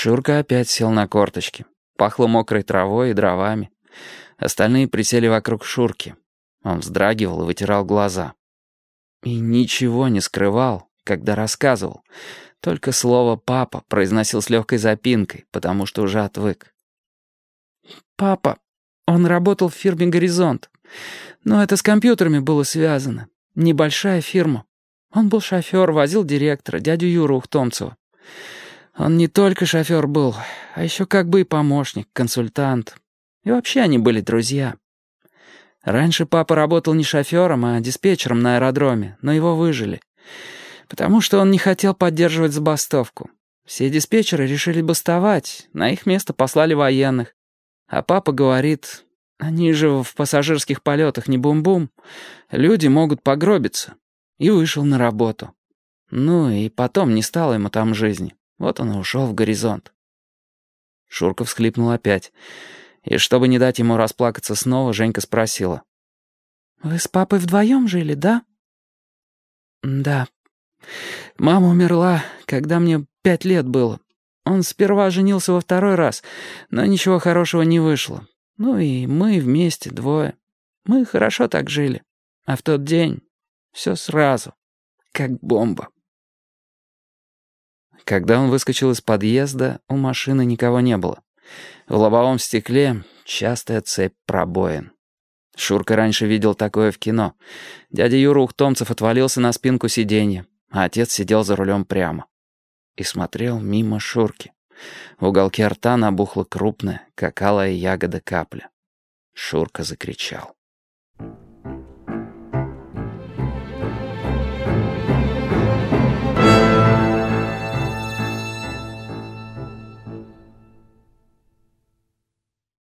Шурка опять сел на корточки. Пахло мокрой травой и дровами. Остальные присели вокруг Шурки. Он вздрагивал и вытирал глаза. И ничего не скрывал, когда рассказывал. Только слово «папа» произносил с легкой запинкой, потому что уже отвык. «Папа, он работал в фирме «Горизонт». Но это с компьютерами было связано. Небольшая фирма. Он был шофер, возил директора, дядю Юру Ухтомцева. Он не только шофер был, а еще как бы и помощник, консультант. И вообще они были друзья. Раньше папа работал не шофером, а диспетчером на аэродроме, но его выжили. Потому что он не хотел поддерживать забастовку. Все диспетчеры решили бастовать, на их место послали военных. А папа говорит, они же в пассажирских полетах не бум-бум, люди могут погробиться. И вышел на работу. Ну и потом не стало ему там жизни. Вот он и ушел в горизонт. Шурка всхлипнул опять. И чтобы не дать ему расплакаться снова, Женька спросила. «Вы с папой вдвоем жили, да?» «Да. Мама умерла, когда мне пять лет было. Он сперва женился во второй раз, но ничего хорошего не вышло. Ну и мы вместе, двое. Мы хорошо так жили. А в тот день все сразу, как бомба». Когда он выскочил из подъезда, у машины никого не было. В лобовом стекле частая цепь пробоин. Шурка раньше видел такое в кино. Дядя Юра Ухтомцев отвалился на спинку сиденья, а отец сидел за рулем прямо. И смотрел мимо Шурки. В уголке рта набухла крупная, как алая ягода капля. Шурка закричал.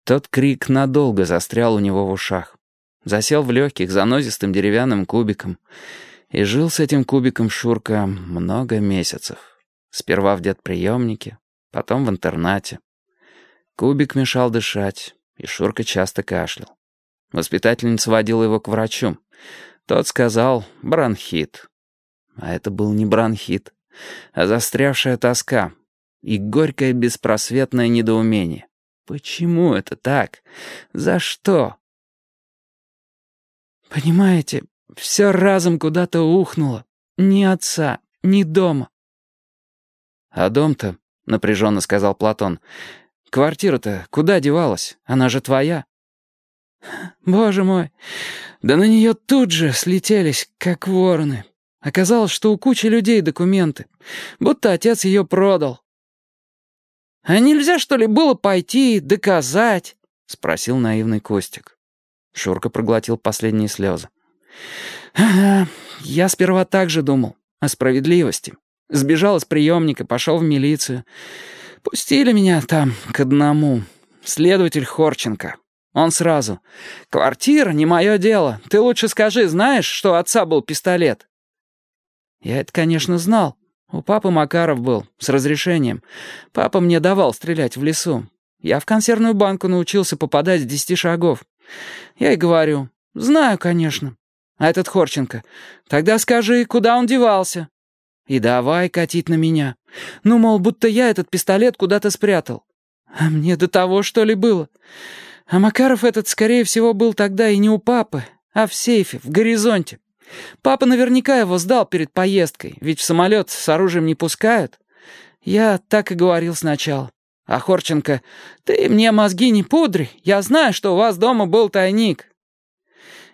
Тот крик надолго застрял у него в ушах. Засел в легких занозистым деревянным кубиком. И жил с этим кубиком Шурка много месяцев. Сперва в детприемнике, потом в интернате. Кубик мешал дышать, и Шурка часто кашлял. Воспитательница водила его к врачу. Тот сказал «бронхит». А это был не бронхит, а застрявшая тоска и горькое беспросветное недоумение. Почему это так? За что? Понимаете, все разом куда-то ухнуло. Ни отца, ни дома. А дом-то, напряженно сказал Платон, квартира-то куда девалась? Она же твоя. Боже мой, да на нее тут же слетелись, как вороны. Оказалось, что у кучи людей документы, будто отец ее продал. «А нельзя, что ли, было пойти, доказать?» — спросил наивный Костик. Шурка проглотил последние слезы. «Ага, я сперва так же думал, о справедливости. Сбежал из приемника, пошел в милицию. Пустили меня там к одному. Следователь Хорченко. Он сразу. «Квартира — не мое дело. Ты лучше скажи, знаешь, что у отца был пистолет?» Я это, конечно, знал. У папы Макаров был, с разрешением. Папа мне давал стрелять в лесу. Я в консервную банку научился попадать с десяти шагов. Я и говорю, знаю, конечно. А этот Хорченко, тогда скажи, куда он девался? И давай катить на меня. Ну, мол, будто я этот пистолет куда-то спрятал. А мне до того, что ли, было. А Макаров этот, скорее всего, был тогда и не у папы, а в сейфе, в горизонте. Папа наверняка его сдал перед поездкой, ведь в самолет с оружием не пускают. Я так и говорил сначала. А Хорченко, ты мне мозги не пудри, я знаю, что у вас дома был тайник.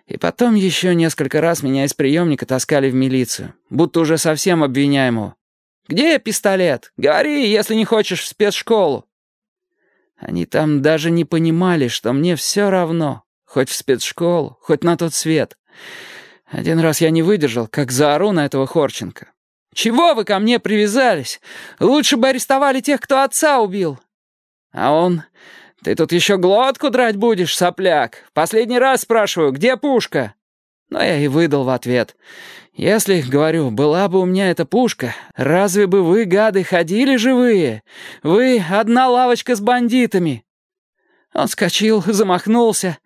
И потом еще несколько раз меня из приемника таскали в милицию, будто уже совсем обвиняемого. «Где пистолет? Говори, если не хочешь в спецшколу». Они там даже не понимали, что мне все равно, хоть в спецшколу, хоть на тот свет. Один раз я не выдержал, как заору на этого Хорченко. «Чего вы ко мне привязались? Лучше бы арестовали тех, кто отца убил». А он... «Ты тут еще глотку драть будешь, сопляк? Последний раз спрашиваю, где пушка?» Но я и выдал в ответ. «Если, говорю, была бы у меня эта пушка, разве бы вы, гады, ходили живые? Вы одна лавочка с бандитами». Он скочил, замахнулся,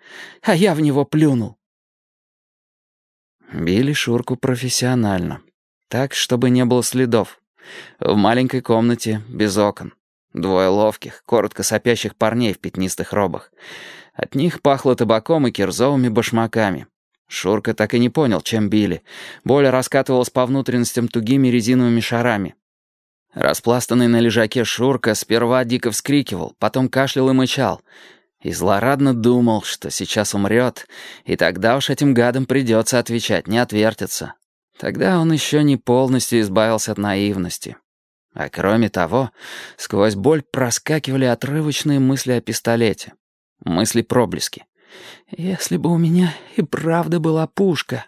а я в него плюнул. Били Шурку профессионально. Так, чтобы не было следов. В маленькой комнате, без окон. Двое ловких, коротко сопящих парней в пятнистых робах. От них пахло табаком и кирзовыми башмаками. Шурка так и не понял, чем били. Боль раскатывалась по внутренностям тугими резиновыми шарами. Распластанный на лежаке Шурка сперва дико вскрикивал, потом кашлял и мычал. И злорадно думал, что сейчас умрет, и тогда уж этим гадам придется отвечать, не отвертится. Тогда он еще не полностью избавился от наивности. А кроме того, сквозь боль проскакивали отрывочные мысли о пистолете. Мысли-проблески. «Если бы у меня и правда была пушка».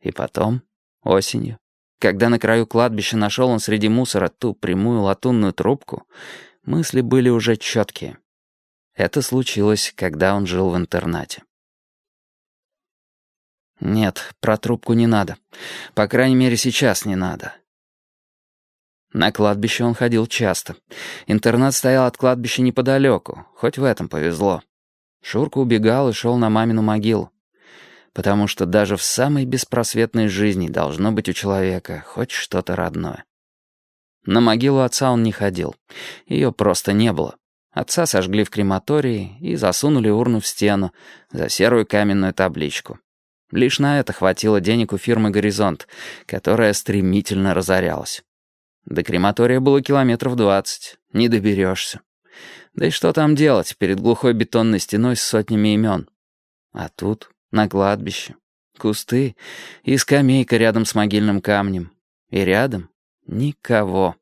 И потом, осенью, когда на краю кладбища нашел он среди мусора ту прямую латунную трубку, мысли были уже четкие. Это случилось, когда он жил в интернате. Нет, про трубку не надо. По крайней мере, сейчас не надо. На кладбище он ходил часто. Интернат стоял от кладбища неподалеку, хоть в этом повезло. Шурка убегал и шел на мамину могилу. Потому что даже в самой беспросветной жизни должно быть у человека хоть что-то родное. На могилу отца он не ходил. Ее просто не было. Отца сожгли в крематории и засунули урну в стену за серую каменную табличку. Лишь на это хватило денег у фирмы «Горизонт», которая стремительно разорялась. До крематория было километров двадцать, не доберешься. Да и что там делать перед глухой бетонной стеной с сотнями имен? А тут, на кладбище, кусты и скамейка рядом с могильным камнем. И рядом никого.